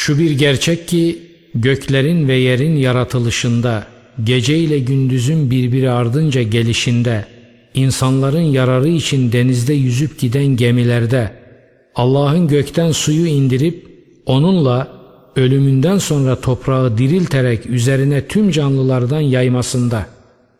Şu bir gerçek ki göklerin ve yerin yaratılışında, gece ile gündüzün birbiri ardınca gelişinde, insanların yararı için denizde yüzüp giden gemilerde, Allah'ın gökten suyu indirip onunla ölümünden sonra toprağı dirilterek üzerine tüm canlılardan yaymasında,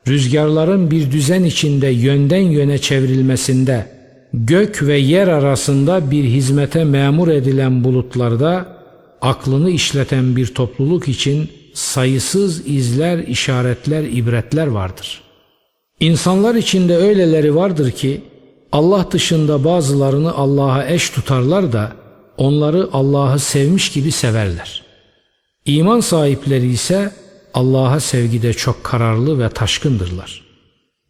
rüzgarların bir düzen içinde yönden yöne çevrilmesinde, gök ve yer arasında bir hizmete memur edilen bulutlarda, aklını işleten bir topluluk için sayısız izler, işaretler, ibretler vardır. İnsanlar içinde öyleleri vardır ki, Allah dışında bazılarını Allah'a eş tutarlar da, onları Allah'ı sevmiş gibi severler. İman sahipleri ise Allah'a sevgide çok kararlı ve taşkındırlar.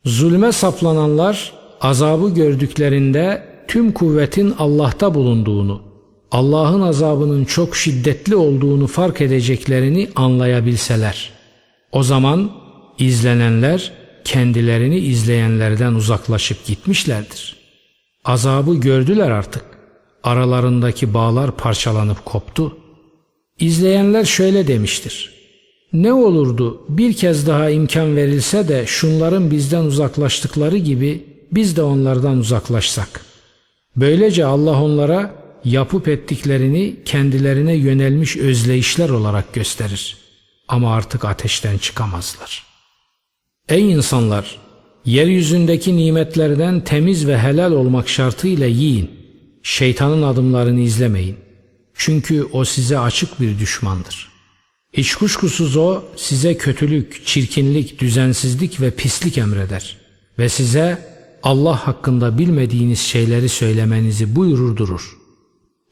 Zulme saplananlar azabı gördüklerinde tüm kuvvetin Allah'ta bulunduğunu, Allah'ın azabının çok şiddetli olduğunu fark edeceklerini anlayabilseler. O zaman izlenenler kendilerini izleyenlerden uzaklaşıp gitmişlerdir. Azabı gördüler artık. Aralarındaki bağlar parçalanıp koptu. İzleyenler şöyle demiştir. Ne olurdu bir kez daha imkan verilse de şunların bizden uzaklaştıkları gibi biz de onlardan uzaklaşsak. Böylece Allah onlara yapıp ettiklerini kendilerine yönelmiş özleyişler olarak gösterir. Ama artık ateşten çıkamazlar. Ey insanlar! Yeryüzündeki nimetlerden temiz ve helal olmak şartıyla yiyin. Şeytanın adımlarını izlemeyin. Çünkü o size açık bir düşmandır. Hiç kuşkusuz o size kötülük, çirkinlik, düzensizlik ve pislik emreder. Ve size Allah hakkında bilmediğiniz şeyleri söylemenizi buyurur durur.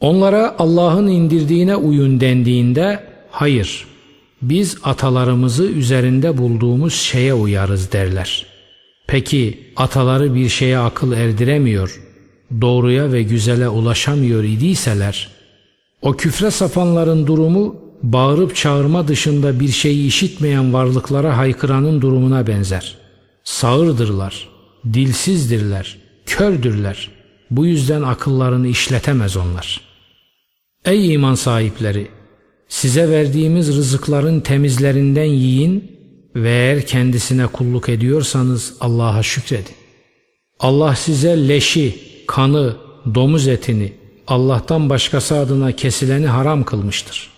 Onlara Allah'ın indirdiğine uyun dendiğinde hayır biz atalarımızı üzerinde bulduğumuz şeye uyarız derler. Peki ataları bir şeye akıl erdiremiyor, doğruya ve güzele ulaşamıyor idiyseler, o küfre sapanların durumu bağırıp çağırma dışında bir şeyi işitmeyen varlıklara haykıranın durumuna benzer. Sağırdırlar, dilsizdirler, kördürler. Bu yüzden akıllarını işletemez onlar. Ey iman sahipleri! Size verdiğimiz rızıkların temizlerinden yiyin ve eğer kendisine kulluk ediyorsanız Allah'a şükredin. Allah size leşi, kanı, domuz etini, Allah'tan başkası adına kesileni haram kılmıştır.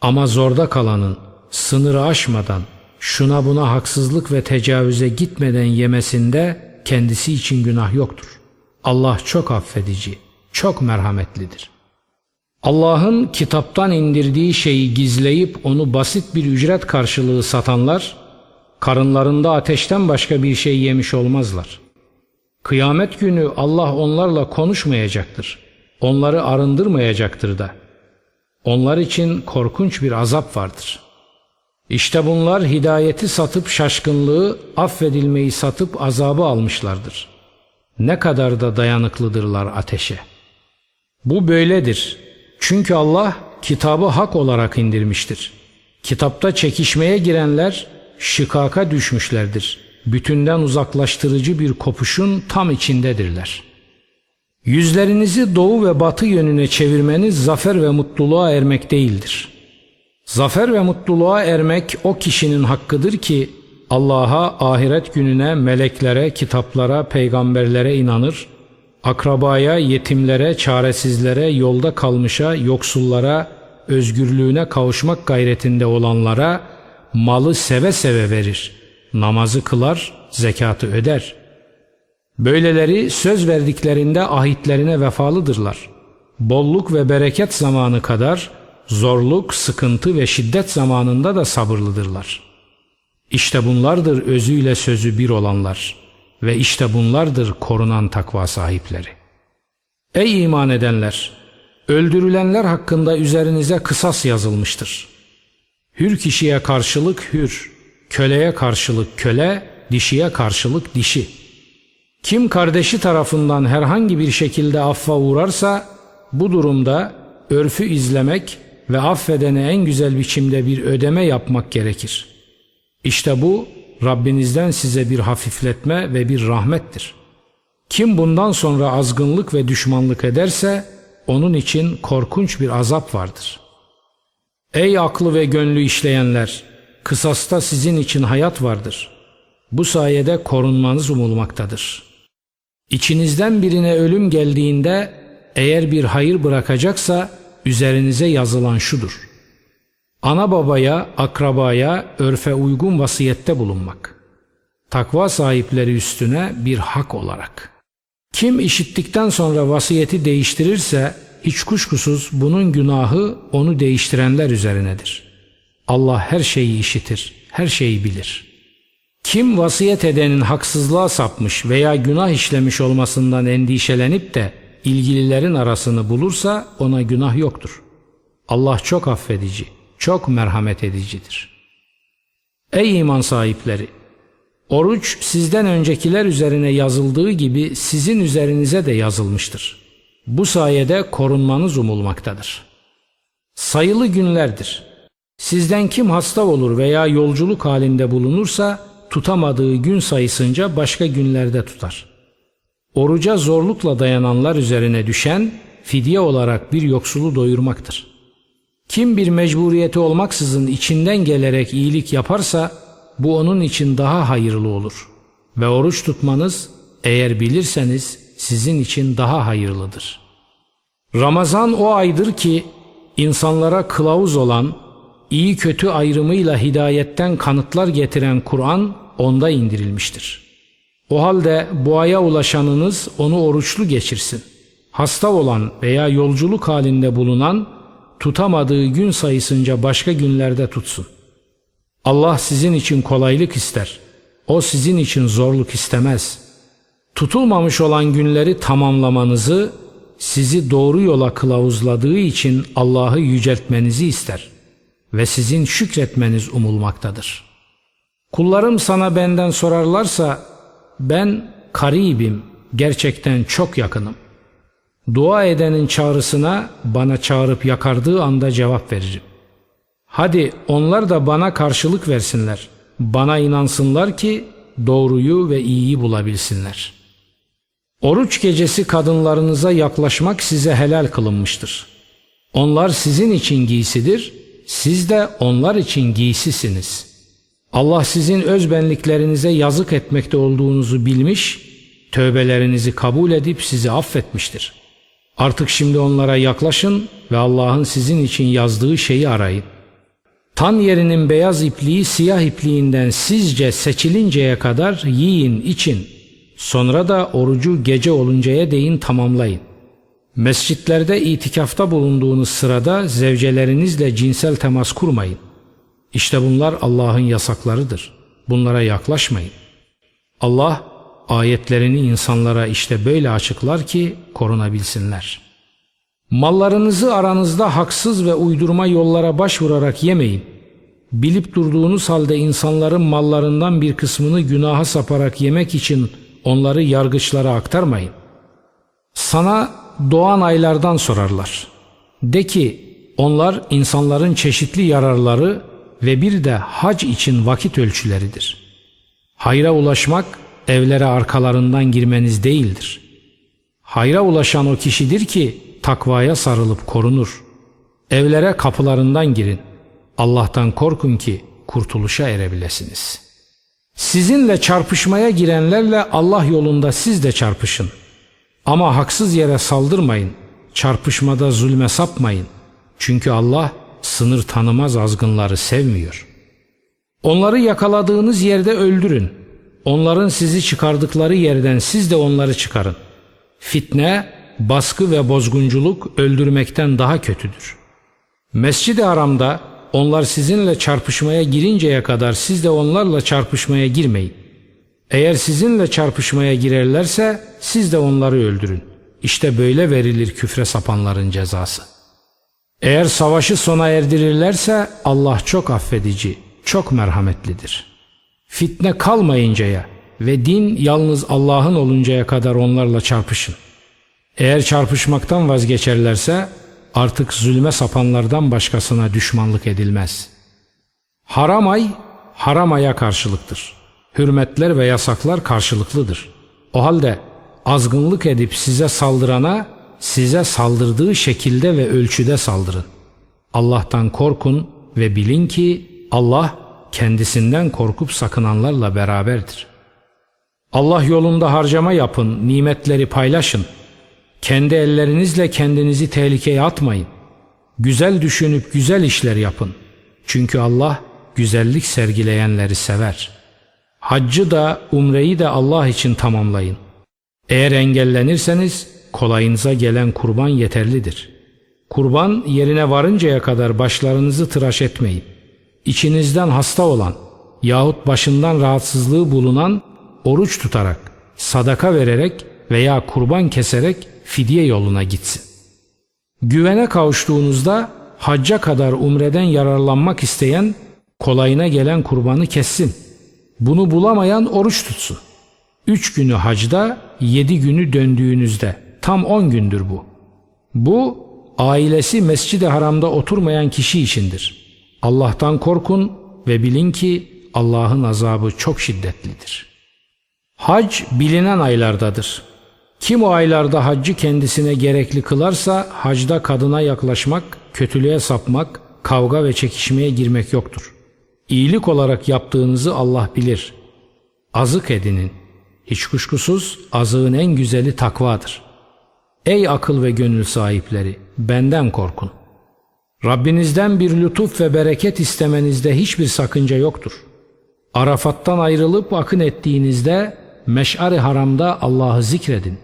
Ama zorda kalanın, sınırı aşmadan, şuna buna haksızlık ve tecavüze gitmeden yemesinde kendisi için günah yoktur. Allah çok affedici, çok merhametlidir. Allah'ın kitaptan indirdiği şeyi gizleyip onu basit bir ücret karşılığı satanlar, karınlarında ateşten başka bir şey yemiş olmazlar. Kıyamet günü Allah onlarla konuşmayacaktır. Onları arındırmayacaktır da. Onlar için korkunç bir azap vardır. İşte bunlar hidayeti satıp şaşkınlığı, affedilmeyi satıp azabı almışlardır. Ne kadar da dayanıklıdırlar ateşe. Bu böyledir. Çünkü Allah kitabı hak olarak indirmiştir. Kitapta çekişmeye girenler şikaka düşmüşlerdir. Bütünden uzaklaştırıcı bir kopuşun tam içindedirler. Yüzlerinizi doğu ve batı yönüne çevirmeniz zafer ve mutluluğa ermek değildir. Zafer ve mutluluğa ermek o kişinin hakkıdır ki Allah'a, ahiret gününe, meleklere, kitaplara, peygamberlere inanır akrabaya, yetimlere, çaresizlere, yolda kalmışa, yoksullara, özgürlüğüne kavuşmak gayretinde olanlara malı seve seve verir. Namazı kılar, zekatı öder. Böyleleri söz verdiklerinde ahitlerine vefalıdırlar. Bolluk ve bereket zamanı kadar zorluk, sıkıntı ve şiddet zamanında da sabırlıdırlar. İşte bunlardır özüyle sözü bir olanlar.'' Ve işte bunlardır korunan takva sahipleri. Ey iman edenler! Öldürülenler hakkında üzerinize kısas yazılmıştır. Hür kişiye karşılık hür, köleye karşılık köle, dişiye karşılık dişi. Kim kardeşi tarafından herhangi bir şekilde affa uğrarsa, bu durumda örfü izlemek ve affedene en güzel biçimde bir ödeme yapmak gerekir. İşte bu Rabbinizden size bir hafifletme ve bir rahmettir. Kim bundan sonra azgınlık ve düşmanlık ederse onun için korkunç bir azap vardır. Ey aklı ve gönlü işleyenler! Kısasta sizin için hayat vardır. Bu sayede korunmanız umulmaktadır. İçinizden birine ölüm geldiğinde eğer bir hayır bırakacaksa üzerinize yazılan şudur. Ana babaya, akrabaya, örfe uygun vasiyette bulunmak. Takva sahipleri üstüne bir hak olarak. Kim işittikten sonra vasiyeti değiştirirse hiç kuşkusuz bunun günahı onu değiştirenler üzerinedir. Allah her şeyi işitir, her şeyi bilir. Kim vasiyet edenin haksızlığa sapmış veya günah işlemiş olmasından endişelenip de ilgililerin arasını bulursa ona günah yoktur. Allah çok affedici, çok merhamet edicidir. Ey iman sahipleri! Oruç sizden öncekiler üzerine yazıldığı gibi sizin üzerinize de yazılmıştır. Bu sayede korunmanız umulmaktadır. Sayılı günlerdir. Sizden kim hasta olur veya yolculuk halinde bulunursa tutamadığı gün sayısınca başka günlerde tutar. Oruca zorlukla dayananlar üzerine düşen fidye olarak bir yoksulu doyurmaktır. Kim bir mecburiyeti olmaksızın içinden gelerek iyilik yaparsa bu onun için daha hayırlı olur. Ve oruç tutmanız eğer bilirseniz sizin için daha hayırlıdır. Ramazan o aydır ki insanlara kılavuz olan, iyi kötü ayrımıyla hidayetten kanıtlar getiren Kur'an onda indirilmiştir. O halde bu aya ulaşanınız onu oruçlu geçirsin. Hasta olan veya yolculuk halinde bulunan tutamadığı gün sayısınca başka günlerde tutsun. Allah sizin için kolaylık ister. O sizin için zorluk istemez. Tutulmamış olan günleri tamamlamanızı sizi doğru yola kılavuzladığı için Allah'ı yüceltmenizi ister ve sizin şükretmeniz umulmaktadır. Kullarım sana benden sorarlarsa ben karibim, gerçekten çok yakınım. Dua edenin çağrısına bana çağırıp yakardığı anda cevap veririm. Hadi onlar da bana karşılık versinler. Bana inansınlar ki doğruyu ve iyiyi bulabilsinler. Oruç gecesi kadınlarınıza yaklaşmak size helal kılınmıştır. Onlar sizin için giysidir, siz de onlar için giysisiniz. Allah sizin özbenliklerinize yazık etmekte olduğunuzu bilmiş, tövbelerinizi kabul edip sizi affetmiştir. Artık şimdi onlara yaklaşın ve Allah'ın sizin için yazdığı şeyi arayın. Tan yerinin beyaz ipliği siyah ipliğinden sizce seçilinceye kadar yiyin için. Sonra da orucu gece oluncaya değin tamamlayın. Mescitlerde itikafta bulunduğunuz sırada zevcelerinizle cinsel temas kurmayın. İşte bunlar Allah'ın yasaklarıdır. Bunlara yaklaşmayın. Allah ayetlerini insanlara işte böyle açıklar ki korunabilsinler. Mallarınızı aranızda haksız ve uydurma yollara başvurarak yemeyin. Bilip durduğunuz halde insanların mallarından bir kısmını günaha saparak yemek için onları yargıçlara aktarmayın. Sana doğan aylardan sorarlar. De ki onlar insanların çeşitli yararları ve bir de hac için vakit ölçüleridir. Hayra ulaşmak evlere arkalarından girmeniz değildir. Hayra ulaşan o kişidir ki takvaya sarılıp korunur. Evlere kapılarından girin. Allah'tan korkun ki kurtuluşa erebilesiniz. Sizinle çarpışmaya girenlerle Allah yolunda siz de çarpışın. Ama haksız yere saldırmayın. Çarpışmada zulme sapmayın. Çünkü Allah sınır tanımaz azgınları sevmiyor. Onları yakaladığınız yerde öldürün. Onların sizi çıkardıkları yerden siz de onları çıkarın. Fitne, baskı ve bozgunculuk öldürmekten daha kötüdür. Mescid-i Haram'da onlar sizinle çarpışmaya girinceye kadar siz de onlarla çarpışmaya girmeyin. Eğer sizinle çarpışmaya girerlerse siz de onları öldürün. İşte böyle verilir küfre sapanların cezası. Eğer savaşı sona erdirirlerse Allah çok affedici, çok merhametlidir. Fitne kalmayıncaya ve din yalnız Allah'ın oluncaya kadar onlarla çarpışın. Eğer çarpışmaktan vazgeçerlerse artık zulme sapanlardan başkasına düşmanlık edilmez. Haram ay, haram aya karşılıktır. Hürmetler ve yasaklar karşılıklıdır. O halde azgınlık edip size saldırana size saldırdığı şekilde ve ölçüde saldırın. Allah'tan korkun ve bilin ki Allah kendisinden korkup sakınanlarla beraberdir. Allah yolunda harcama yapın, nimetleri paylaşın. Kendi ellerinizle kendinizi tehlikeye atmayın. Güzel düşünüp güzel işler yapın. Çünkü Allah güzellik sergileyenleri sever. Haccı da umreyi de Allah için tamamlayın. Eğer engellenirseniz kolayınıza gelen kurban yeterlidir. Kurban yerine varıncaya kadar başlarınızı tıraş etmeyin. İçinizden hasta olan yahut başından rahatsızlığı bulunan oruç tutarak, sadaka vererek veya kurban keserek fidye yoluna gitsin. Güvene kavuştuğunuzda hacca kadar umreden yararlanmak isteyen kolayına gelen kurbanı kessin. Bunu bulamayan oruç tutsun. Üç günü hacda, yedi günü döndüğünüzde. Tam on gündür bu. Bu ailesi mescid-i haramda oturmayan kişi içindir. Allah'tan korkun ve bilin ki Allah'ın azabı çok şiddetlidir. Hac bilinen aylardadır. Kim o aylarda haccı kendisine gerekli kılarsa hacda kadına yaklaşmak, kötülüğe sapmak, kavga ve çekişmeye girmek yoktur. İyilik olarak yaptığınızı Allah bilir. Azık edinin. Hiç kuşkusuz azığın en güzeli takvadır. Ey akıl ve gönül sahipleri benden korkun. Rabbinizden bir lütuf ve bereket istemenizde hiçbir sakınca yoktur. Arafat'tan ayrılıp akın ettiğinizde meş'ar-ı haramda Allah'ı zikredin.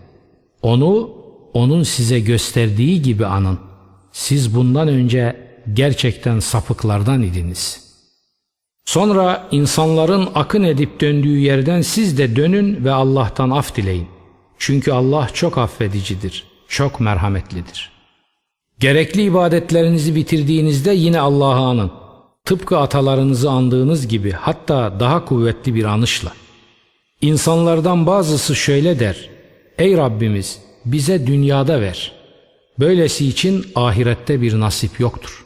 Onu, onun size gösterdiği gibi anın. Siz bundan önce gerçekten sapıklardan idiniz. Sonra insanların akın edip döndüğü yerden siz de dönün ve Allah'tan af dileyin. Çünkü Allah çok affedicidir, çok merhametlidir. Gerekli ibadetlerinizi bitirdiğinizde yine Allah'ı anın. Tıpkı atalarınızı andığınız gibi hatta daha kuvvetli bir anışla. İnsanlardan bazısı şöyle der. Ey Rabbimiz bize dünyada ver. Böylesi için ahirette bir nasip yoktur.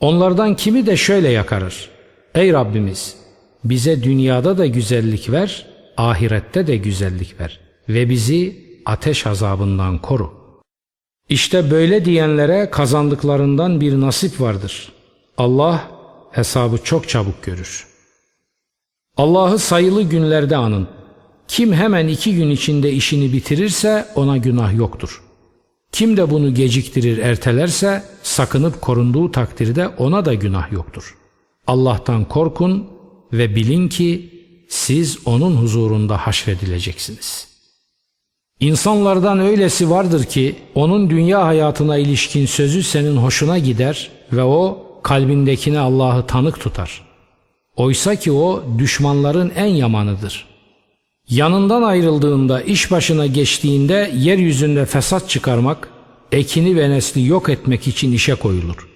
Onlardan kimi de şöyle yakarır. Ey Rabbimiz bize dünyada da güzellik ver, ahirette de güzellik ver ve bizi ateş azabından koru. İşte böyle diyenlere kazandıklarından bir nasip vardır. Allah hesabı çok çabuk görür. Allah'ı sayılı günlerde anın. Kim hemen iki gün içinde işini bitirirse ona günah yoktur. Kim de bunu geciktirir ertelerse sakınıp korunduğu takdirde ona da günah yoktur. Allah'tan korkun ve bilin ki siz onun huzurunda haşredileceksiniz. İnsanlardan öylesi vardır ki onun dünya hayatına ilişkin sözü senin hoşuna gider ve o kalbindekine Allah'ı tanık tutar. Oysa ki o düşmanların en yamanıdır.'' Yanından ayrıldığında, iş başına geçtiğinde yeryüzünde fesat çıkarmak, ekini ve nesli yok etmek için işe koyulur.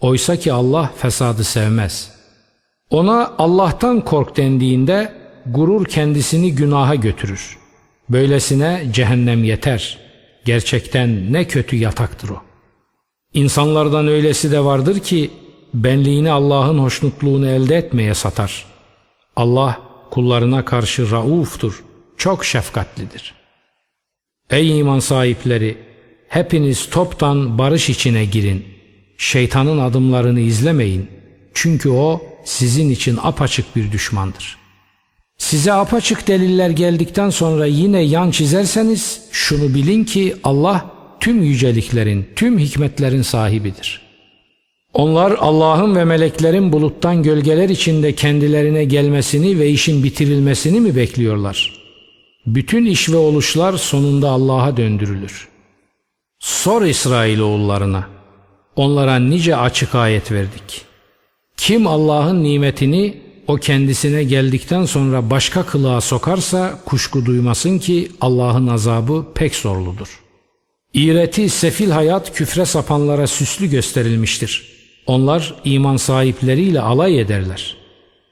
Oysa ki Allah fesadı sevmez. Ona Allah'tan kork dendiğinde gurur kendisini günaha götürür. Böylesine cehennem yeter. Gerçekten ne kötü yataktır o. İnsanlardan öylesi de vardır ki benliğini Allah'ın hoşnutluğunu elde etmeye satar. Allah kullarına karşı rauftur, çok şefkatlidir. Ey iman sahipleri! Hepiniz toptan barış içine girin. Şeytanın adımlarını izlemeyin. Çünkü o sizin için apaçık bir düşmandır. Size apaçık deliller geldikten sonra yine yan çizerseniz şunu bilin ki Allah tüm yüceliklerin, tüm hikmetlerin sahibidir.'' Onlar Allah'ın ve meleklerin buluttan gölgeler içinde kendilerine gelmesini ve işin bitirilmesini mi bekliyorlar? Bütün iş ve oluşlar sonunda Allah'a döndürülür. Sor İsrailoğullarına. Onlara nice açık ayet verdik. Kim Allah'ın nimetini o kendisine geldikten sonra başka kılığa sokarsa kuşku duymasın ki Allah'ın azabı pek zorludur. İğreti sefil hayat küfre sapanlara süslü gösterilmiştir.'' Onlar iman sahipleriyle alay ederler.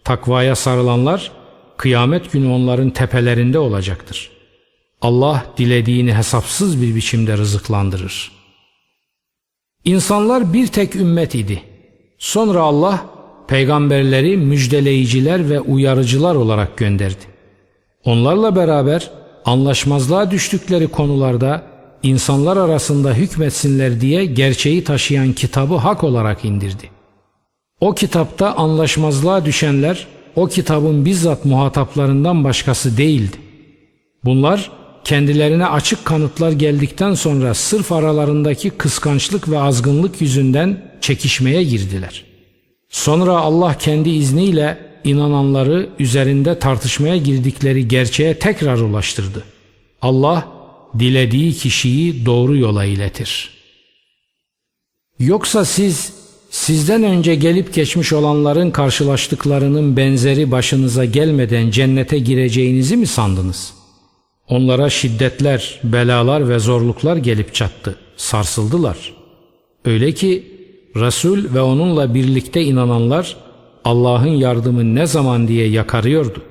Takvaya sarılanlar kıyamet günü onların tepelerinde olacaktır. Allah dilediğini hesapsız bir biçimde rızıklandırır. İnsanlar bir tek ümmet idi. Sonra Allah peygamberleri müjdeleyiciler ve uyarıcılar olarak gönderdi. Onlarla beraber anlaşmazlığa düştükleri konularda insanlar arasında hükmetsinler diye gerçeği taşıyan kitabı hak olarak indirdi. O kitapta anlaşmazlığa düşenler o kitabın bizzat muhataplarından başkası değildi. Bunlar kendilerine açık kanıtlar geldikten sonra sırf aralarındaki kıskançlık ve azgınlık yüzünden çekişmeye girdiler. Sonra Allah kendi izniyle inananları üzerinde tartışmaya girdikleri gerçeğe tekrar ulaştırdı. Allah dilediği kişiyi doğru yola iletir. Yoksa siz sizden önce gelip geçmiş olanların karşılaştıklarının benzeri başınıza gelmeden cennete gireceğinizi mi sandınız? Onlara şiddetler, belalar ve zorluklar gelip çattı, sarsıldılar. Öyle ki Resul ve onunla birlikte inananlar Allah'ın yardımı ne zaman diye yakarıyordu.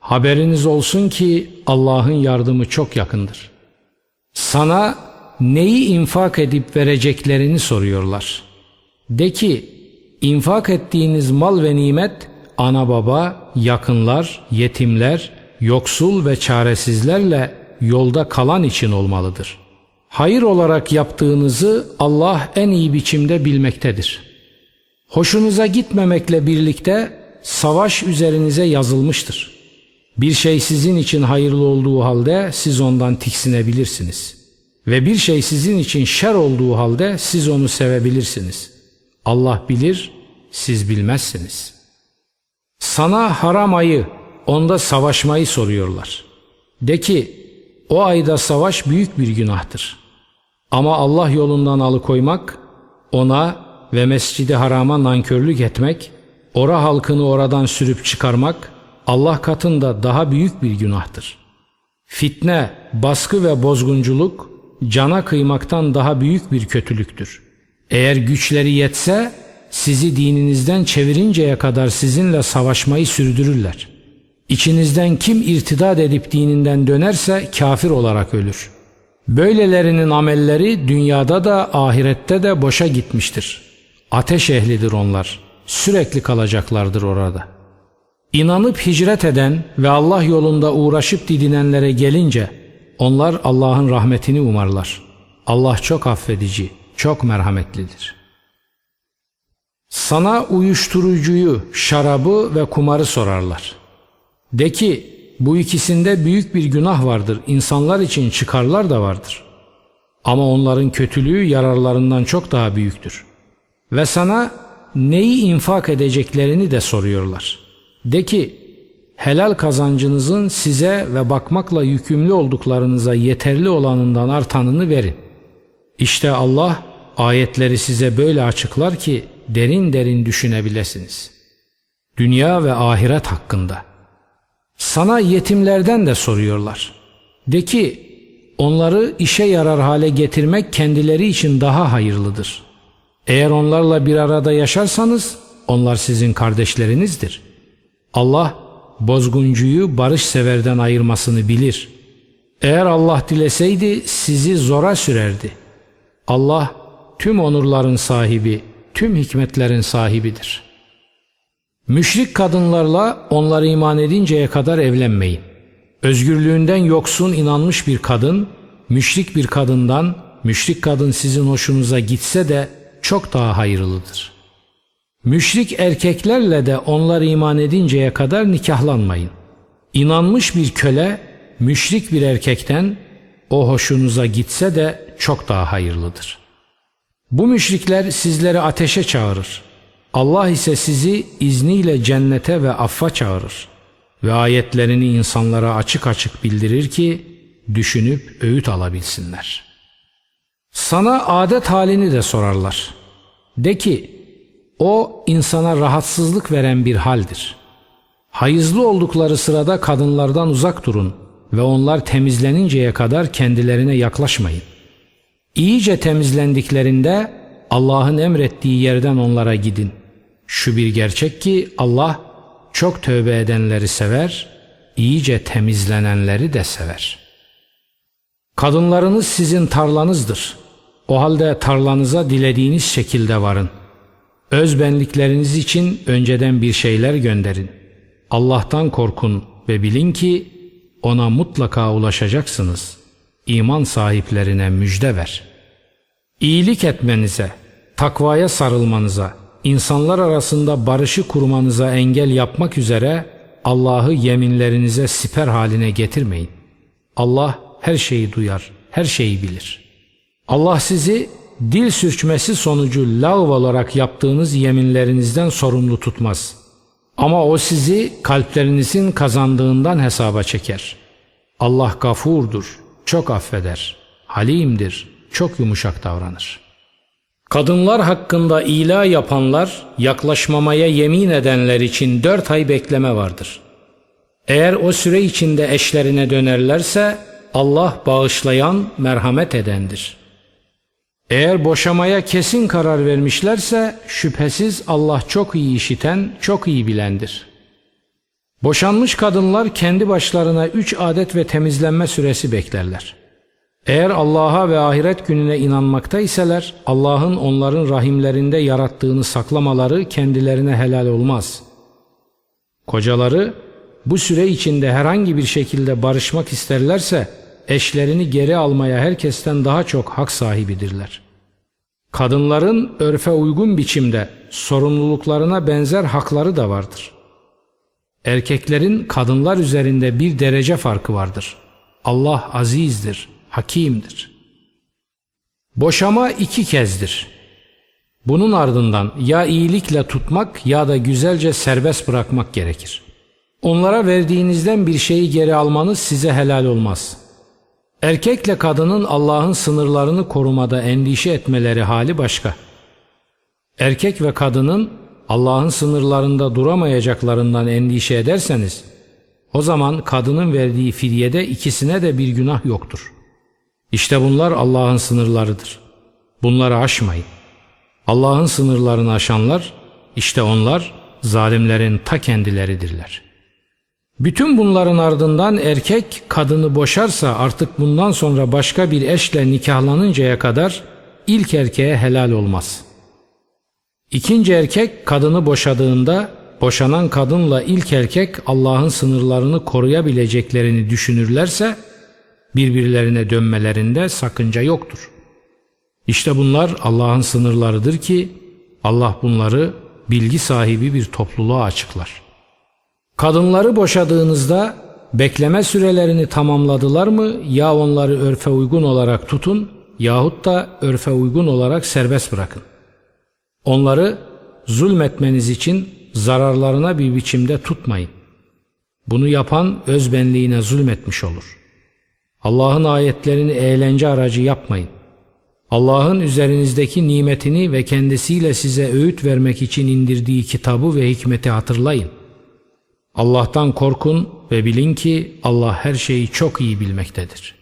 Haberiniz olsun ki Allah'ın yardımı çok yakındır. Sana neyi infak edip vereceklerini soruyorlar. De ki infak ettiğiniz mal ve nimet ana baba, yakınlar, yetimler, yoksul ve çaresizlerle yolda kalan için olmalıdır. Hayır olarak yaptığınızı Allah en iyi biçimde bilmektedir. Hoşunuza gitmemekle birlikte savaş üzerinize yazılmıştır. Bir şey sizin için hayırlı olduğu halde siz ondan tiksinebilirsiniz. Ve bir şey sizin için şer olduğu halde siz onu sevebilirsiniz. Allah bilir, siz bilmezsiniz. Sana haram ayı, onda savaşmayı soruyorlar. De ki, o ayda savaş büyük bir günahtır. Ama Allah yolundan alıkoymak, ona ve mescidi harama nankörlük etmek, ora halkını oradan sürüp çıkarmak, Allah katında daha büyük bir günahtır. Fitne, baskı ve bozgunculuk, cana kıymaktan daha büyük bir kötülüktür. Eğer güçleri yetse, sizi dininizden çevirinceye kadar sizinle savaşmayı sürdürürler. İçinizden kim irtidat edip dininden dönerse kafir olarak ölür. Böylelerinin amelleri dünyada da ahirette de boşa gitmiştir. Ateş ehlidir onlar. Sürekli kalacaklardır orada. İnanıp hicret eden ve Allah yolunda uğraşıp didinenlere gelince onlar Allah'ın rahmetini umarlar. Allah çok affedici, çok merhametlidir. Sana uyuşturucuyu, şarabı ve kumarı sorarlar. De ki bu ikisinde büyük bir günah vardır. İnsanlar için çıkarlar da vardır. Ama onların kötülüğü yararlarından çok daha büyüktür. Ve sana neyi infak edeceklerini de soruyorlar. De ki helal kazancınızın size ve bakmakla yükümlü olduklarınıza yeterli olanından artanını verin. İşte Allah ayetleri size böyle açıklar ki derin derin düşünebilesiniz. Dünya ve ahiret hakkında. Sana yetimlerden de soruyorlar. De ki onları işe yarar hale getirmek kendileri için daha hayırlıdır. Eğer onlarla bir arada yaşarsanız onlar sizin kardeşlerinizdir. Allah bozguncuyu barış severden ayırmasını bilir. Eğer Allah dileseydi sizi zora sürerdi. Allah tüm onurların sahibi, tüm hikmetlerin sahibidir. Müşrik kadınlarla onları iman edinceye kadar evlenmeyin. Özgürlüğünden yoksun inanmış bir kadın, müşrik bir kadından, müşrik kadın sizin hoşunuza gitse de çok daha hayırlıdır. Müşrik erkeklerle de onlar iman edinceye kadar nikahlanmayın. İnanmış bir köle, müşrik bir erkekten o hoşunuza gitse de çok daha hayırlıdır. Bu müşrikler sizleri ateşe çağırır. Allah ise sizi izniyle cennete ve affa çağırır. Ve ayetlerini insanlara açık açık bildirir ki düşünüp öğüt alabilsinler. Sana adet halini de sorarlar. De ki o insana rahatsızlık veren bir haldir. Hayızlı oldukları sırada kadınlardan uzak durun ve onlar temizleninceye kadar kendilerine yaklaşmayın. İyice temizlendiklerinde Allah'ın emrettiği yerden onlara gidin. Şu bir gerçek ki Allah çok tövbe edenleri sever, iyice temizlenenleri de sever. Kadınlarınız sizin tarlanızdır. O halde tarlanıza dilediğiniz şekilde varın. Özbenlikleriniz için önceden bir şeyler gönderin. Allah'tan korkun ve bilin ki ona mutlaka ulaşacaksınız. İman sahiplerine müjde ver. İyilik etmenize, takvaya sarılmanıza, insanlar arasında barışı kurmanıza engel yapmak üzere Allah'ı yeminlerinize siper haline getirmeyin. Allah her şeyi duyar, her şeyi bilir. Allah sizi dil sürçmesi sonucu lağv olarak yaptığınız yeminlerinizden sorumlu tutmaz. Ama o sizi kalplerinizin kazandığından hesaba çeker. Allah gafurdur, çok affeder, halimdir, çok yumuşak davranır. Kadınlar hakkında ila yapanlar, yaklaşmamaya yemin edenler için dört ay bekleme vardır. Eğer o süre içinde eşlerine dönerlerse Allah bağışlayan, merhamet edendir. Eğer boşamaya kesin karar vermişlerse şüphesiz Allah çok iyi işiten, çok iyi bilendir. Boşanmış kadınlar kendi başlarına üç adet ve temizlenme süresi beklerler. Eğer Allah'a ve ahiret gününe inanmakta iseler Allah'ın onların rahimlerinde yarattığını saklamaları kendilerine helal olmaz. Kocaları bu süre içinde herhangi bir şekilde barışmak isterlerse eşlerini geri almaya herkesten daha çok hak sahibidirler. Kadınların örfe uygun biçimde sorumluluklarına benzer hakları da vardır. Erkeklerin kadınlar üzerinde bir derece farkı vardır. Allah azizdir, hakimdir. Boşama iki kezdir. Bunun ardından ya iyilikle tutmak ya da güzelce serbest bırakmak gerekir. Onlara verdiğinizden bir şeyi geri almanız size helal olmaz. Erkekle kadının Allah'ın sınırlarını korumada endişe etmeleri hali başka. Erkek ve kadının Allah'ın sınırlarında duramayacaklarından endişe ederseniz, o zaman kadının verdiği fidyede ikisine de bir günah yoktur. İşte bunlar Allah'ın sınırlarıdır. Bunları aşmayın. Allah'ın sınırlarını aşanlar, işte onlar zalimlerin ta kendileridirler. Bütün bunların ardından erkek kadını boşarsa artık bundan sonra başka bir eşle nikahlanıncaya kadar ilk erkeğe helal olmaz.'' İkinci erkek kadını boşadığında boşanan kadınla ilk erkek Allah'ın sınırlarını koruyabileceklerini düşünürlerse birbirlerine dönmelerinde sakınca yoktur. İşte bunlar Allah'ın sınırlarıdır ki Allah bunları bilgi sahibi bir topluluğa açıklar. Kadınları boşadığınızda bekleme sürelerini tamamladılar mı ya onları örfe uygun olarak tutun yahut da örfe uygun olarak serbest bırakın. Onları zulmetmeniz için zararlarına bir biçimde tutmayın. Bunu yapan özbenliğine zulmetmiş olur. Allah'ın ayetlerini eğlence aracı yapmayın. Allah'ın üzerinizdeki nimetini ve kendisiyle size öğüt vermek için indirdiği kitabı ve hikmeti hatırlayın. Allah'tan korkun ve bilin ki Allah her şeyi çok iyi bilmektedir.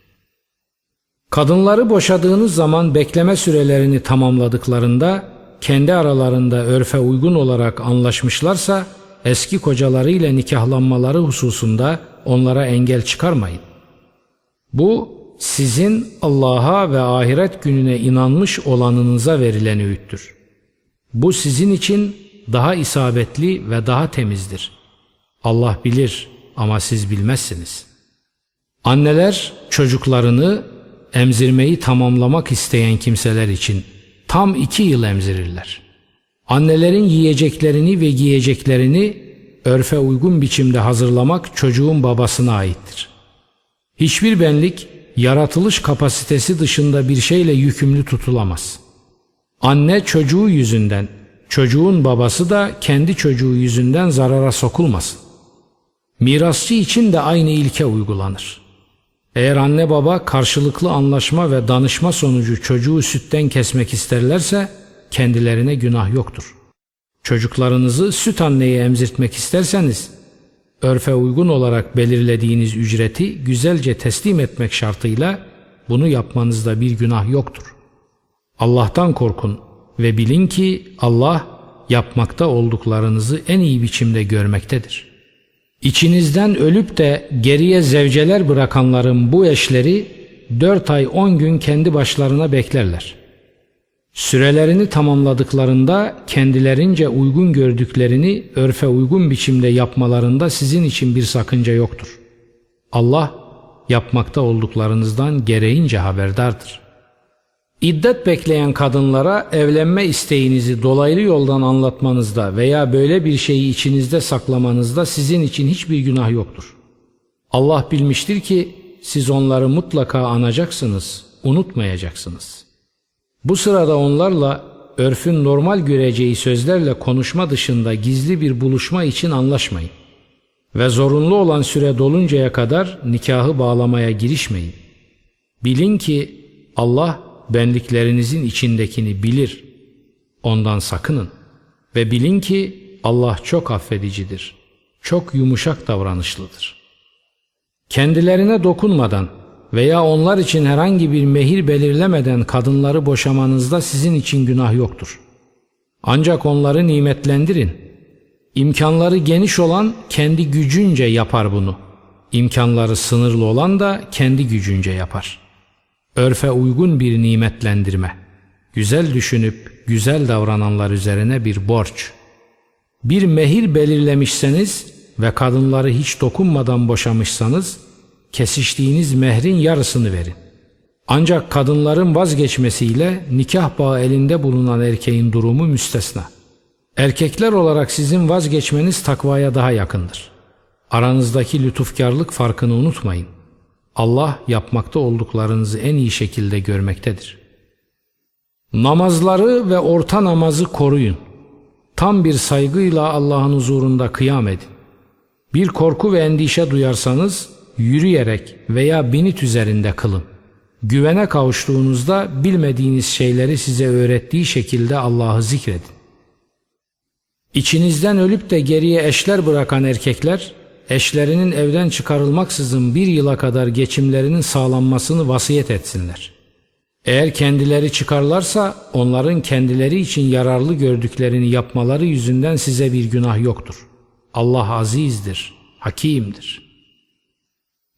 Kadınları boşadığınız zaman bekleme sürelerini tamamladıklarında kendi aralarında örfe uygun olarak anlaşmışlarsa eski kocalarıyla nikahlanmaları hususunda onlara engel çıkarmayın. Bu sizin Allah'a ve ahiret gününe inanmış olanınıza verilen öğüttür. Bu sizin için daha isabetli ve daha temizdir. Allah bilir ama siz bilmezsiniz. Anneler çocuklarını emzirmeyi tamamlamak isteyen kimseler için tam iki yıl emzirirler. Annelerin yiyeceklerini ve giyeceklerini örfe uygun biçimde hazırlamak çocuğun babasına aittir. Hiçbir benlik yaratılış kapasitesi dışında bir şeyle yükümlü tutulamaz. Anne çocuğu yüzünden, çocuğun babası da kendi çocuğu yüzünden zarara sokulmasın. Mirasçı için de aynı ilke uygulanır. Eğer anne baba karşılıklı anlaşma ve danışma sonucu çocuğu sütten kesmek isterlerse kendilerine günah yoktur. Çocuklarınızı süt anneye emzirtmek isterseniz örfe uygun olarak belirlediğiniz ücreti güzelce teslim etmek şartıyla bunu yapmanızda bir günah yoktur. Allah'tan korkun ve bilin ki Allah yapmakta olduklarınızı en iyi biçimde görmektedir.'' İçinizden ölüp de geriye zevceler bırakanların bu eşleri dört ay on gün kendi başlarına beklerler. Sürelerini tamamladıklarında kendilerince uygun gördüklerini örfe uygun biçimde yapmalarında sizin için bir sakınca yoktur. Allah yapmakta olduklarınızdan gereğince haberdardır. İddet bekleyen kadınlara evlenme isteğinizi dolaylı yoldan anlatmanızda veya böyle bir şeyi içinizde saklamanızda sizin için hiçbir günah yoktur. Allah bilmiştir ki siz onları mutlaka anacaksınız, unutmayacaksınız. Bu sırada onlarla örfün normal göreceği sözlerle konuşma dışında gizli bir buluşma için anlaşmayın. Ve zorunlu olan süre doluncaya kadar nikahı bağlamaya girişmeyin. Bilin ki Allah benliklerinizin içindekini bilir. Ondan sakının. Ve bilin ki Allah çok affedicidir. Çok yumuşak davranışlıdır. Kendilerine dokunmadan veya onlar için herhangi bir mehir belirlemeden kadınları boşamanızda sizin için günah yoktur. Ancak onları nimetlendirin. İmkanları geniş olan kendi gücünce yapar bunu. İmkanları sınırlı olan da kendi gücünce yapar. Örfe uygun bir nimetlendirme. Güzel düşünüp güzel davrananlar üzerine bir borç. Bir mehir belirlemişseniz ve kadınları hiç dokunmadan boşamışsanız kesiştiğiniz mehrin yarısını verin. Ancak kadınların vazgeçmesiyle nikah bağı elinde bulunan erkeğin durumu müstesna. Erkekler olarak sizin vazgeçmeniz takvaya daha yakındır. Aranızdaki lütufkarlık farkını unutmayın. Allah yapmakta olduklarınızı en iyi şekilde görmektedir. Namazları ve orta namazı koruyun. Tam bir saygıyla Allah'ın huzurunda kıyam edin. Bir korku ve endişe duyarsanız yürüyerek veya binit üzerinde kılın. Güvene kavuştuğunuzda bilmediğiniz şeyleri size öğrettiği şekilde Allah'ı zikredin. İçinizden ölüp de geriye eşler bırakan erkekler, eşlerinin evden çıkarılmaksızın bir yıla kadar geçimlerinin sağlanmasını vasiyet etsinler. Eğer kendileri çıkarlarsa onların kendileri için yararlı gördüklerini yapmaları yüzünden size bir günah yoktur. Allah azizdir, hakimdir.''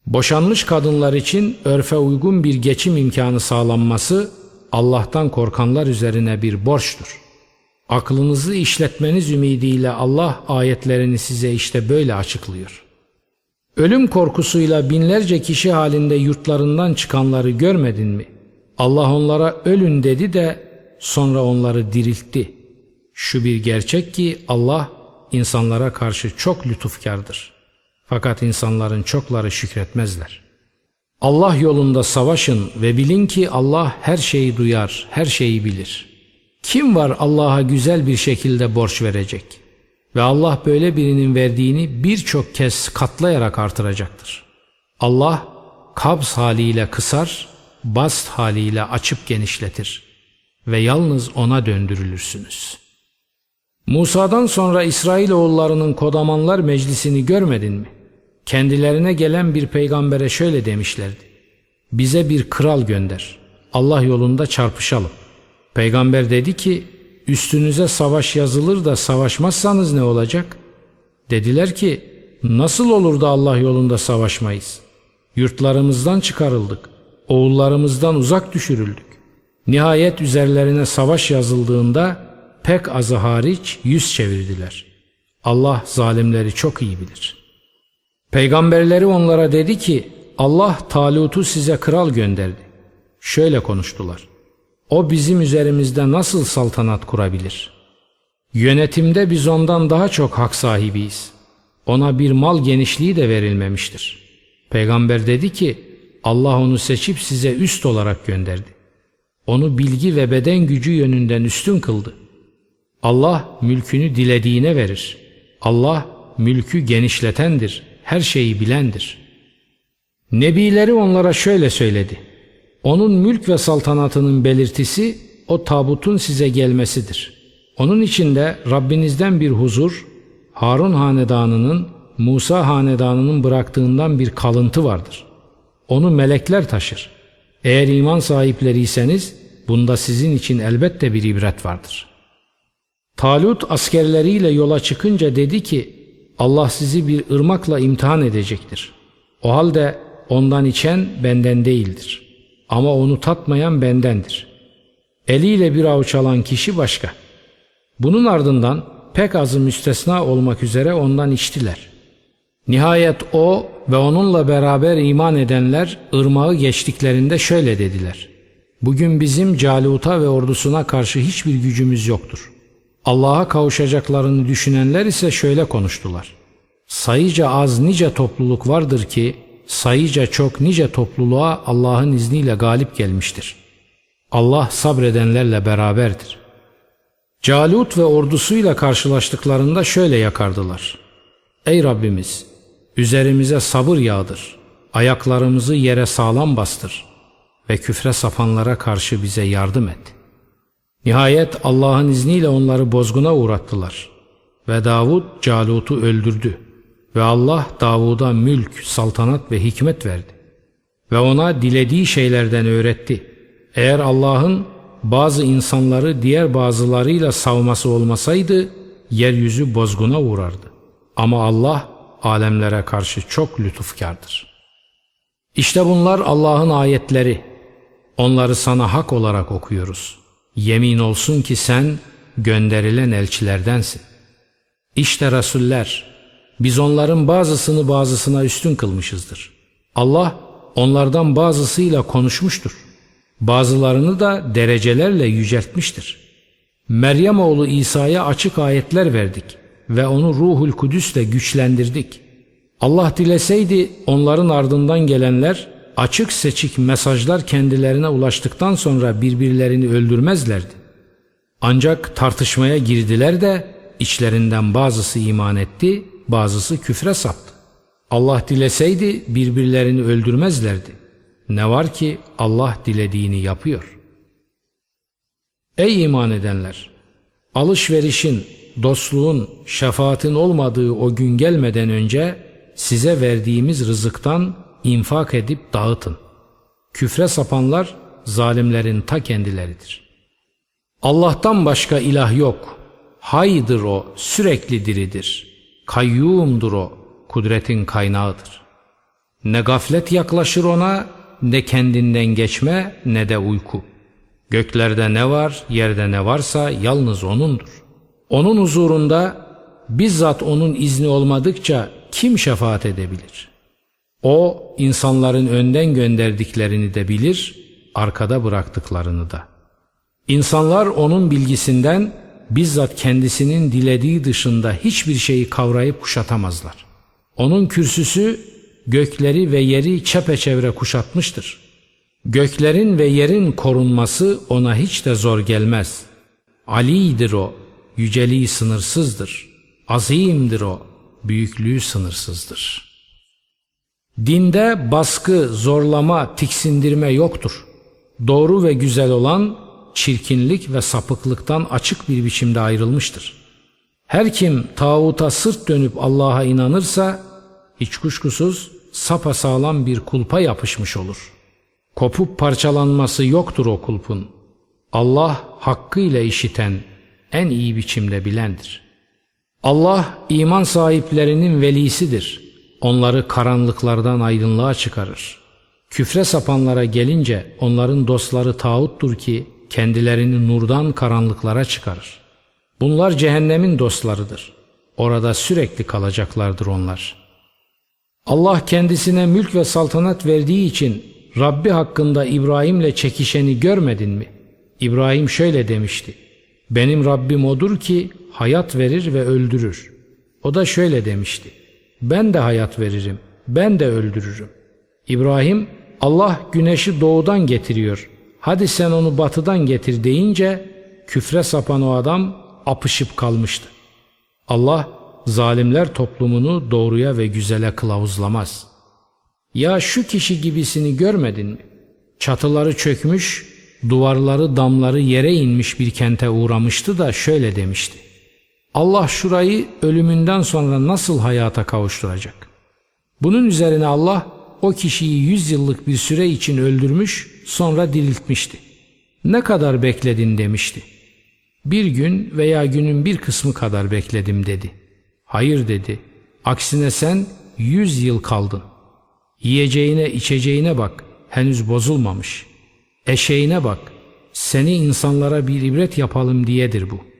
Boşanmış kadınlar için örfe uygun bir geçim imkanı sağlanması Allah'tan korkanlar üzerine bir borçtur. Aklınızı işletmeniz ümidiyle Allah ayetlerini size işte böyle açıklıyor. Ölüm korkusuyla binlerce kişi halinde yurtlarından çıkanları görmedin mi? Allah onlara ölün dedi de sonra onları diriltti. Şu bir gerçek ki Allah insanlara karşı çok lütufkardır.'' Fakat insanların çokları şükretmezler. Allah yolunda savaşın ve bilin ki Allah her şeyi duyar, her şeyi bilir. Kim var Allah'a güzel bir şekilde borç verecek? Ve Allah böyle birinin verdiğini birçok kez katlayarak artıracaktır. Allah kabz haliyle kısar, bast haliyle açıp genişletir ve yalnız ona döndürülürsünüz. Musa'dan sonra İsrailoğullarının kodamanlar meclisini görmedin mi? Kendilerine gelen bir peygambere şöyle demişlerdi. Bize bir kral gönder. Allah yolunda çarpışalım. Peygamber dedi ki üstünüze savaş yazılır da savaşmazsanız ne olacak? Dediler ki nasıl olur da Allah yolunda savaşmayız? Yurtlarımızdan çıkarıldık. Oğullarımızdan uzak düşürüldük. Nihayet üzerlerine savaş yazıldığında pek azı hariç yüz çevirdiler. Allah zalimleri çok iyi bilir.'' Peygamberleri onlara dedi ki Allah Talut'u size kral gönderdi. Şöyle konuştular. O bizim üzerimizde nasıl saltanat kurabilir? Yönetimde biz ondan daha çok hak sahibiyiz. Ona bir mal genişliği de verilmemiştir. Peygamber dedi ki Allah onu seçip size üst olarak gönderdi. Onu bilgi ve beden gücü yönünden üstün kıldı. Allah mülkünü dilediğine verir. Allah mülkü genişletendir.'' her şeyi bilendir. Nebileri onlara şöyle söyledi. Onun mülk ve saltanatının belirtisi o tabutun size gelmesidir. Onun içinde Rabbinizden bir huzur, Harun hanedanının Musa hanedanının bıraktığından bir kalıntı vardır. Onu melekler taşır. Eğer iman sahipleriyseniz bunda sizin için elbette bir ibret vardır. Talut askerleriyle yola çıkınca dedi ki Allah sizi bir ırmakla imtihan edecektir. O halde ondan içen benden değildir. Ama onu tatmayan bendendir. Eliyle bir avuç alan kişi başka. Bunun ardından pek azı müstesna olmak üzere ondan içtiler. Nihayet o ve onunla beraber iman edenler ırmağı geçtiklerinde şöyle dediler. Bugün bizim Calut'a ve ordusuna karşı hiçbir gücümüz yoktur. Allah'a kavuşacaklarını düşünenler ise şöyle konuştular. Sayıca az nice topluluk vardır ki sayıca çok nice topluluğa Allah'ın izniyle galip gelmiştir. Allah sabredenlerle beraberdir. Calut ve ordusuyla karşılaştıklarında şöyle yakardılar. Ey Rabbimiz! Üzerimize sabır yağdır. Ayaklarımızı yere sağlam bastır. Ve küfre sapanlara karşı bize yardım et. Nihayet Allah'ın izniyle onları bozguna uğrattılar. Ve Davud Calut'u öldürdü. Ve Allah Davud'a mülk, saltanat ve hikmet verdi. Ve ona dilediği şeylerden öğretti. Eğer Allah'ın bazı insanları diğer bazılarıyla savması olmasaydı yeryüzü bozguna uğrardı. Ama Allah alemlere karşı çok lütufkardır. İşte bunlar Allah'ın ayetleri. Onları sana hak olarak okuyoruz. Yemin olsun ki sen gönderilen elçilerdensin. İşte Resuller, biz onların bazısını bazısına üstün kılmışızdır. Allah onlardan bazısıyla konuşmuştur. Bazılarını da derecelerle yüceltmiştir. Meryem oğlu İsa'ya açık ayetler verdik ve onu Ruhul Kudüs'le güçlendirdik. Allah dileseydi onların ardından gelenler açık seçik mesajlar kendilerine ulaştıktan sonra birbirlerini öldürmezlerdi. Ancak tartışmaya girdiler de içlerinden bazısı iman etti, bazısı küfre saptı. Allah dileseydi birbirlerini öldürmezlerdi. Ne var ki Allah dilediğini yapıyor. Ey iman edenler! Alışverişin, dostluğun, şefaatin olmadığı o gün gelmeden önce size verdiğimiz rızıktan infak edip dağıtın. Küfre sapanlar zalimlerin ta kendileridir. Allah'tan başka ilah yok. Haydır o, sürekli diridir. Kayyumdur o, kudretin kaynağıdır. Ne gaflet yaklaşır ona, ne kendinden geçme, ne de uyku. Göklerde ne var, yerde ne varsa yalnız O'nundur. Onun huzurunda bizzat O'nun izni olmadıkça kim şefaat edebilir? O insanların önden gönderdiklerini de bilir, arkada bıraktıklarını da. İnsanlar O'nun bilgisinden bizzat kendisinin dilediği dışında hiçbir şeyi kavrayıp kuşatamazlar. Onun kürsüsü gökleri ve yeri çepeçevre kuşatmıştır. Göklerin ve yerin korunması ona hiç de zor gelmez. Ali'dir o, yüceliği sınırsızdır. Azimdir o, büyüklüğü sınırsızdır. Dinde baskı, zorlama, tiksindirme yoktur. Doğru ve güzel olan çirkinlik ve sapıklıktan açık bir biçimde ayrılmıştır. Her kim tağuta sırt dönüp Allah'a inanırsa hiç kuşkusuz sapasağlam bir kulpa yapışmış olur. Kopup parçalanması yoktur o kulpun. Allah hakkıyla işiten, en iyi biçimde bilendir. Allah iman sahiplerinin velisidir. Onları karanlıklardan aydınlığa çıkarır. Küfre sapanlara gelince onların dostları tağuttur ki kendilerini nurdan karanlıklara çıkarır. Bunlar cehennemin dostlarıdır. Orada sürekli kalacaklardır onlar. Allah kendisine mülk ve saltanat verdiği için Rabbi hakkında İbrahim'le çekişeni görmedin mi? İbrahim şöyle demişti. Benim Rabbim odur ki hayat verir ve öldürür. O da şöyle demişti. Ben de hayat veririm, ben de öldürürüm. İbrahim Allah güneşi doğudan getiriyor. Hadi sen onu batıdan getir deyince küfre sapan o adam apışıp kalmıştı. Allah zalimler toplumunu doğruya ve güzele kılavuzlamaz. Ya şu kişi gibisini görmedin mi? Çatıları çökmüş, duvarları damları yere inmiş bir kente uğramıştı da şöyle demişti. Allah şurayı ölümünden sonra nasıl hayata kavuşturacak? Bunun üzerine Allah o kişiyi yüz yıllık bir süre için öldürmüş sonra diriltmişti. Ne kadar bekledin demişti. Bir gün veya günün bir kısmı kadar bekledim dedi. Hayır dedi. Aksine sen yüz yıl kaldın. Yiyeceğine içeceğine bak henüz bozulmamış. Eşeğine bak seni insanlara bir ibret yapalım diyedir bu.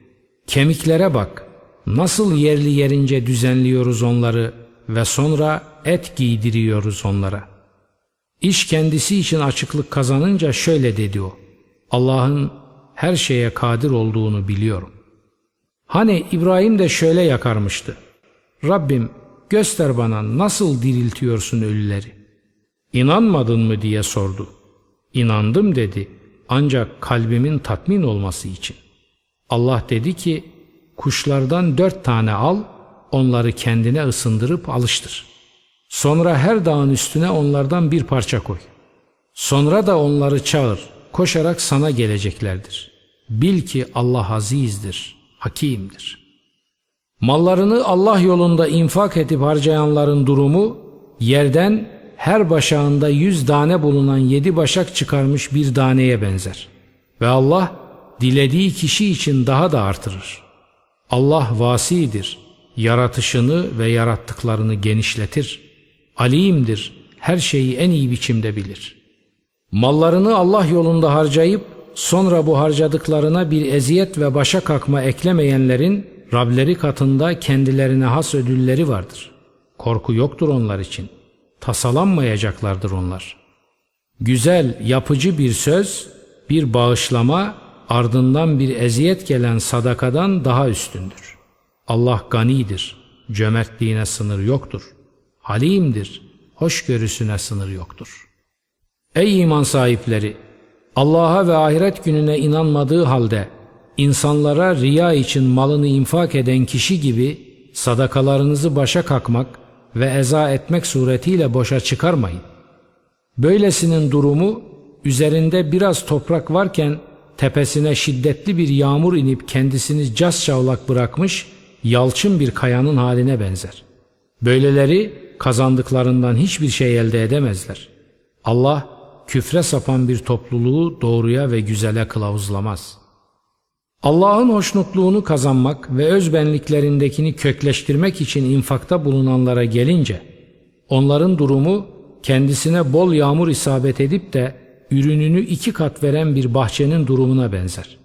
Kemiklere bak nasıl yerli yerince düzenliyoruz onları ve sonra et giydiriyoruz onlara. İş kendisi için açıklık kazanınca şöyle dedi o. Allah'ın her şeye kadir olduğunu biliyorum. Hani İbrahim de şöyle yakarmıştı. Rabbim göster bana nasıl diriltiyorsun ölüleri. İnanmadın mı diye sordu. İnandım dedi ancak kalbimin tatmin olması için. Allah dedi ki kuşlardan dört tane al onları kendine ısındırıp alıştır. Sonra her dağın üstüne onlardan bir parça koy. Sonra da onları çağır koşarak sana geleceklerdir. Bil ki Allah azizdir, hakimdir. Mallarını Allah yolunda infak edip harcayanların durumu yerden her başağında yüz tane bulunan yedi başak çıkarmış bir taneye benzer. Ve Allah dilediği kişi için daha da artırır. Allah vasidir, yaratışını ve yarattıklarını genişletir. Alimdir, her şeyi en iyi biçimde bilir. Mallarını Allah yolunda harcayıp sonra bu harcadıklarına bir eziyet ve başa kalkma eklemeyenlerin Rableri katında kendilerine has ödülleri vardır. Korku yoktur onlar için. Tasalanmayacaklardır onlar. Güzel, yapıcı bir söz, bir bağışlama, ardından bir eziyet gelen sadakadan daha üstündür. Allah ganidir, cömertliğine sınır yoktur. Halimdir, hoşgörüsüne sınır yoktur. Ey iman sahipleri! Allah'a ve ahiret gününe inanmadığı halde insanlara riya için malını infak eden kişi gibi sadakalarınızı başa kakmak ve eza etmek suretiyle boşa çıkarmayın. Böylesinin durumu üzerinde biraz toprak varken tepesine şiddetli bir yağmur inip kendisini cas çavlak bırakmış yalçın bir kayanın haline benzer. Böyleleri kazandıklarından hiçbir şey elde edemezler. Allah küfre sapan bir topluluğu doğruya ve güzele kılavuzlamaz. Allah'ın hoşnutluğunu kazanmak ve özbenliklerindekini kökleştirmek için infakta bulunanlara gelince, onların durumu kendisine bol yağmur isabet edip de ürününü iki kat veren bir bahçenin durumuna benzer.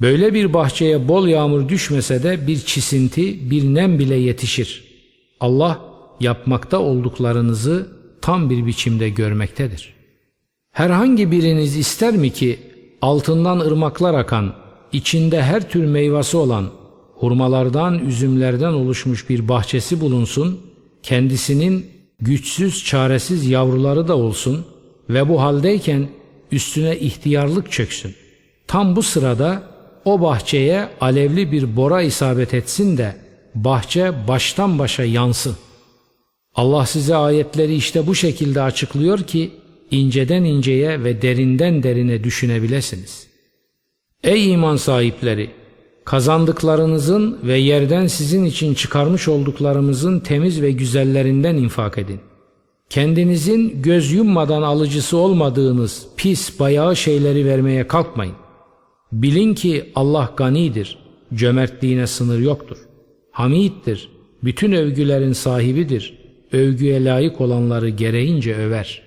Böyle bir bahçeye bol yağmur düşmese de bir çisinti, bir nem bile yetişir. Allah yapmakta olduklarınızı tam bir biçimde görmektedir. Herhangi biriniz ister mi ki altından ırmaklar akan, içinde her tür meyvesi olan, hurmalardan, üzümlerden oluşmuş bir bahçesi bulunsun, kendisinin güçsüz, çaresiz yavruları da olsun ve bu haldeyken üstüne ihtiyarlık çöksün. Tam bu sırada o bahçeye alevli bir bora isabet etsin de bahçe baştan başa yansın. Allah size ayetleri işte bu şekilde açıklıyor ki inceden inceye ve derinden derine düşünebilesiniz. Ey iman sahipleri! Kazandıklarınızın ve yerden sizin için çıkarmış olduklarımızın temiz ve güzellerinden infak edin. Kendinizin göz yummadan alıcısı olmadığınız pis bayağı şeyleri vermeye kalkmayın. Bilin ki Allah ganidir, cömertliğine sınır yoktur. Hamiddir, bütün övgülerin sahibidir, övgüye layık olanları gereğince över.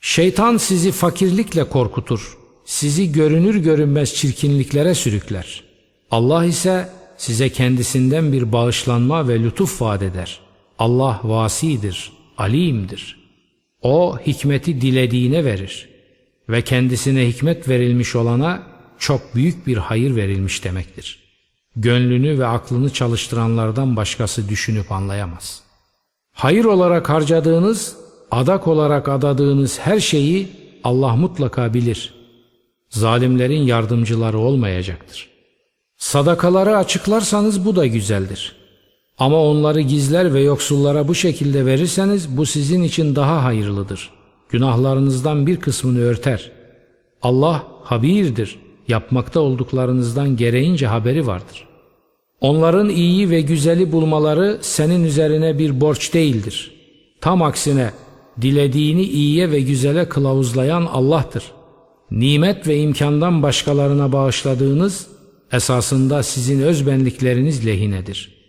Şeytan sizi fakirlikle korkutur, sizi görünür görünmez çirkinliklere sürükler. Allah ise size kendisinden bir bağışlanma ve lütuf vaat eder. Allah vasidir, alimdir. O hikmeti dilediğine verir ve kendisine hikmet verilmiş olana çok büyük bir hayır verilmiş demektir. Gönlünü ve aklını çalıştıranlardan başkası düşünüp anlayamaz. Hayır olarak harcadığınız, adak olarak adadığınız her şeyi Allah mutlaka bilir. Zalimlerin yardımcıları olmayacaktır. Sadakaları açıklarsanız bu da güzeldir. Ama onları gizler ve yoksullara bu şekilde verirseniz bu sizin için daha hayırlıdır. Günahlarınızdan bir kısmını örter. Allah habirdir. Yapmakta olduklarınızdan gereğince haberi vardır. Onların iyi ve güzeli bulmaları senin üzerine bir borç değildir. Tam aksine dilediğini iyiye ve güzele kılavuzlayan Allah'tır. Nimet ve imkandan başkalarına bağışladığınız esasında sizin özbenlikleriniz lehinedir.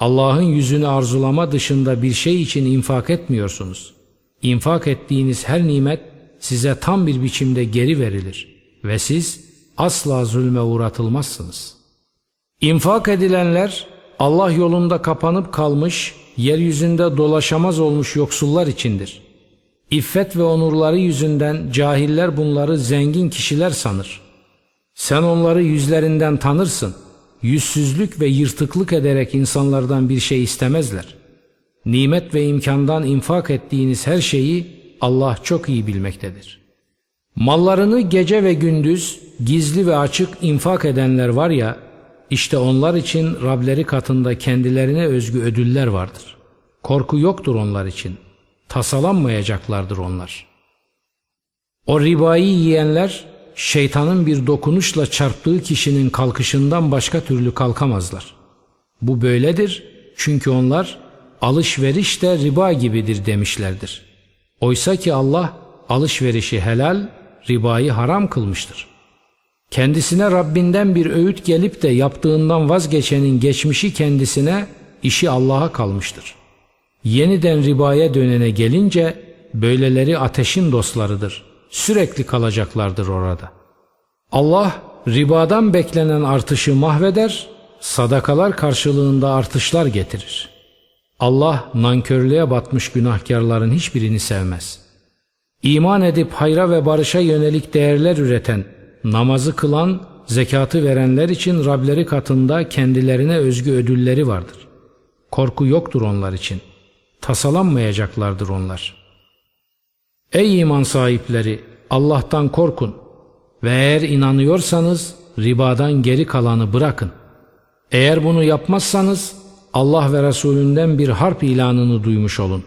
Allah'ın yüzünü arzulama dışında bir şey için infak etmiyorsunuz. İnfak ettiğiniz her nimet size tam bir biçimde geri verilir ve siz asla zulme uğratılmazsınız. İnfak edilenler Allah yolunda kapanıp kalmış, yeryüzünde dolaşamaz olmuş yoksullar içindir. İffet ve onurları yüzünden cahiller bunları zengin kişiler sanır. Sen onları yüzlerinden tanırsın. Yüzsüzlük ve yırtıklık ederek insanlardan bir şey istemezler. Nimet ve imkandan infak ettiğiniz her şeyi Allah çok iyi bilmektedir. Mallarını gece ve gündüz gizli ve açık infak edenler var ya, işte onlar için Rableri katında kendilerine özgü ödüller vardır. Korku yoktur onlar için. Tasalanmayacaklardır onlar. O ribayı yiyenler şeytanın bir dokunuşla çarptığı kişinin kalkışından başka türlü kalkamazlar. Bu böyledir çünkü onlar alışveriş de riba gibidir demişlerdir. Oysa ki Allah alışverişi helal, ribayı haram kılmıştır. Kendisine Rabbinden bir öğüt gelip de yaptığından vazgeçenin geçmişi kendisine, işi Allah'a kalmıştır. Yeniden ribaya dönene gelince böyleleri ateşin dostlarıdır. Sürekli kalacaklardır orada. Allah ribadan beklenen artışı mahveder, sadakalar karşılığında artışlar getirir. Allah nankörlüğe batmış günahkarların hiçbirini sevmez. İman edip hayra ve barışa yönelik değerler üreten, namazı kılan, zekatı verenler için Rableri katında kendilerine özgü ödülleri vardır. Korku yoktur onlar için. Tasalanmayacaklardır onlar. Ey iman sahipleri! Allah'tan korkun ve eğer inanıyorsanız ribadan geri kalanı bırakın. Eğer bunu yapmazsanız Allah ve Resulünden bir harp ilanını duymuş olun.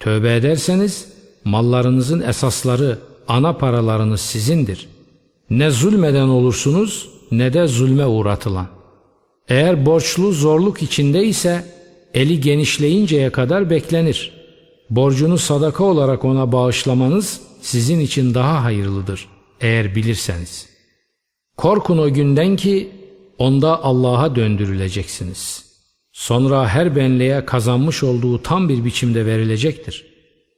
Tövbe ederseniz mallarınızın esasları, ana paralarınız sizindir. Ne zulmeden olursunuz ne de zulme uğratılan. Eğer borçlu zorluk içinde ise eli genişleyinceye kadar beklenir. Borcunu sadaka olarak ona bağışlamanız sizin için daha hayırlıdır eğer bilirseniz. Korkun o günden ki onda Allah'a döndürüleceksiniz. Sonra her benliğe kazanmış olduğu tam bir biçimde verilecektir.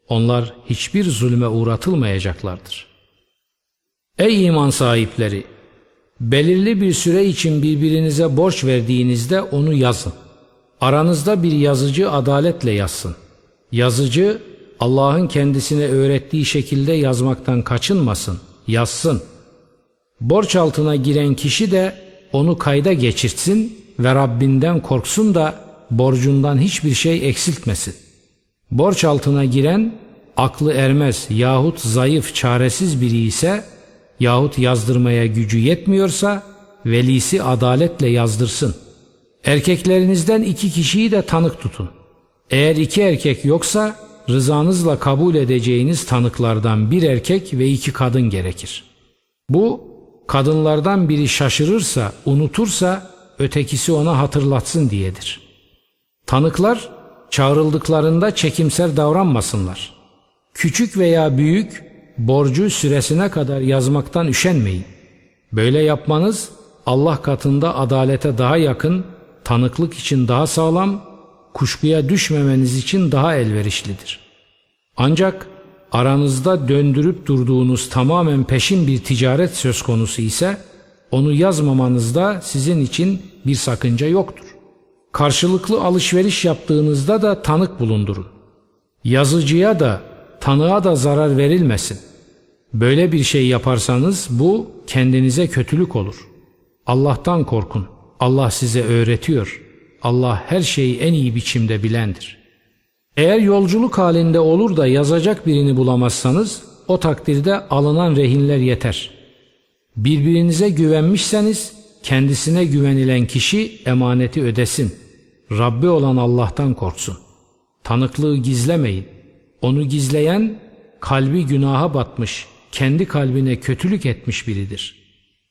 Onlar hiçbir zulme uğratılmayacaklardır. Ey iman sahipleri! Belirli bir süre için birbirinize borç verdiğinizde onu yazın. Aranızda bir yazıcı adaletle yazsın. Yazıcı Allah'ın kendisine öğrettiği şekilde yazmaktan kaçınmasın, yazsın. Borç altına giren kişi de onu kayda geçirtsin ve Rabbinden korksun da borcundan hiçbir şey eksiltmesin. Borç altına giren aklı ermez yahut zayıf çaresiz biri ise yahut yazdırmaya gücü yetmiyorsa velisi adaletle yazdırsın. Erkeklerinizden iki kişiyi de tanık tutun. Eğer iki erkek yoksa rızanızla kabul edeceğiniz tanıklardan bir erkek ve iki kadın gerekir. Bu kadınlardan biri şaşırırsa, unutursa ötekisi ona hatırlatsın diyedir. Tanıklar çağrıldıklarında çekimser davranmasınlar. Küçük veya büyük borcu süresine kadar yazmaktan üşenmeyin. Böyle yapmanız Allah katında adalete daha yakın, tanıklık için daha sağlam, kuşkuya düşmemeniz için daha elverişlidir. Ancak aranızda döndürüp durduğunuz tamamen peşin bir ticaret söz konusu ise onu yazmamanızda sizin için bir sakınca yoktur. Karşılıklı alışveriş yaptığınızda da tanık bulundurun. Yazıcıya da tanığa da zarar verilmesin. Böyle bir şey yaparsanız bu kendinize kötülük olur. Allah'tan korkun. Allah size öğretiyor. Allah her şeyi en iyi biçimde bilendir. Eğer yolculuk halinde olur da yazacak birini bulamazsanız o takdirde alınan rehinler yeter. Birbirinize güvenmişseniz kendisine güvenilen kişi emaneti ödesin. Rabbi olan Allah'tan korksun. Tanıklığı gizlemeyin. Onu gizleyen kalbi günaha batmış, kendi kalbine kötülük etmiş biridir.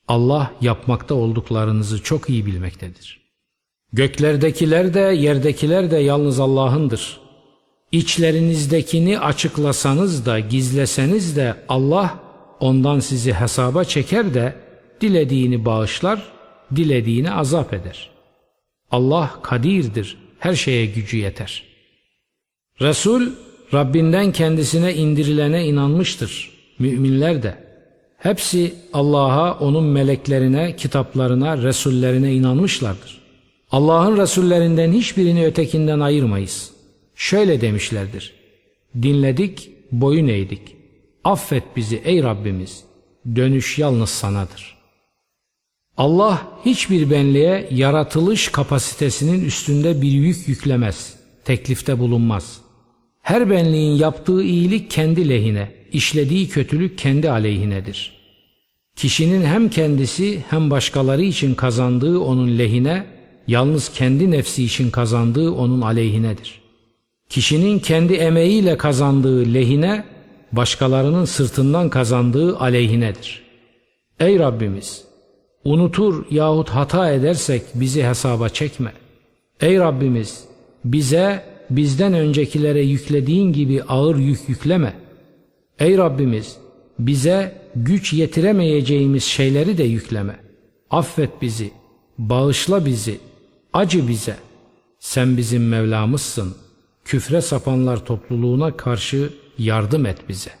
Allah yapmakta olduklarınızı çok iyi bilmektedir. Göklerdekiler de yerdekiler de yalnız Allah'ındır. İçlerinizdekini açıklasanız da gizleseniz de Allah ondan sizi hesaba çeker de dilediğini bağışlar, dilediğini azap eder. Allah kadirdir, her şeye gücü yeter. Resul Rabbinden kendisine indirilene inanmıştır. Müminler de. Hepsi Allah'a, onun meleklerine, kitaplarına, Resullerine inanmışlardır. Allah'ın Resullerinden hiçbirini ötekinden ayırmayız. Şöyle demişlerdir. Dinledik, boyun eğdik. Affet bizi ey Rabbimiz. Dönüş yalnız sanadır. Allah hiçbir benliğe yaratılış kapasitesinin üstünde bir yük yüklemez, teklifte bulunmaz. Her benliğin yaptığı iyilik kendi lehine, işlediği kötülük kendi aleyhinedir. Kişinin hem kendisi hem başkaları için kazandığı onun lehine, yalnız kendi nefsi için kazandığı onun aleyhinedir. Kişinin kendi emeğiyle kazandığı lehine, başkalarının sırtından kazandığı aleyhinedir. Ey Rabbimiz! Unutur yahut hata edersek bizi hesaba çekme. Ey Rabbimiz! Bize bizden öncekilere yüklediğin gibi ağır yük yükleme. Ey Rabbimiz! Bize güç yetiremeyeceğimiz şeyleri de yükleme. Affet bizi, bağışla bizi, acı bize. Sen bizim Mevlamızsın. Küfre sapanlar topluluğuna karşı yardım et bize.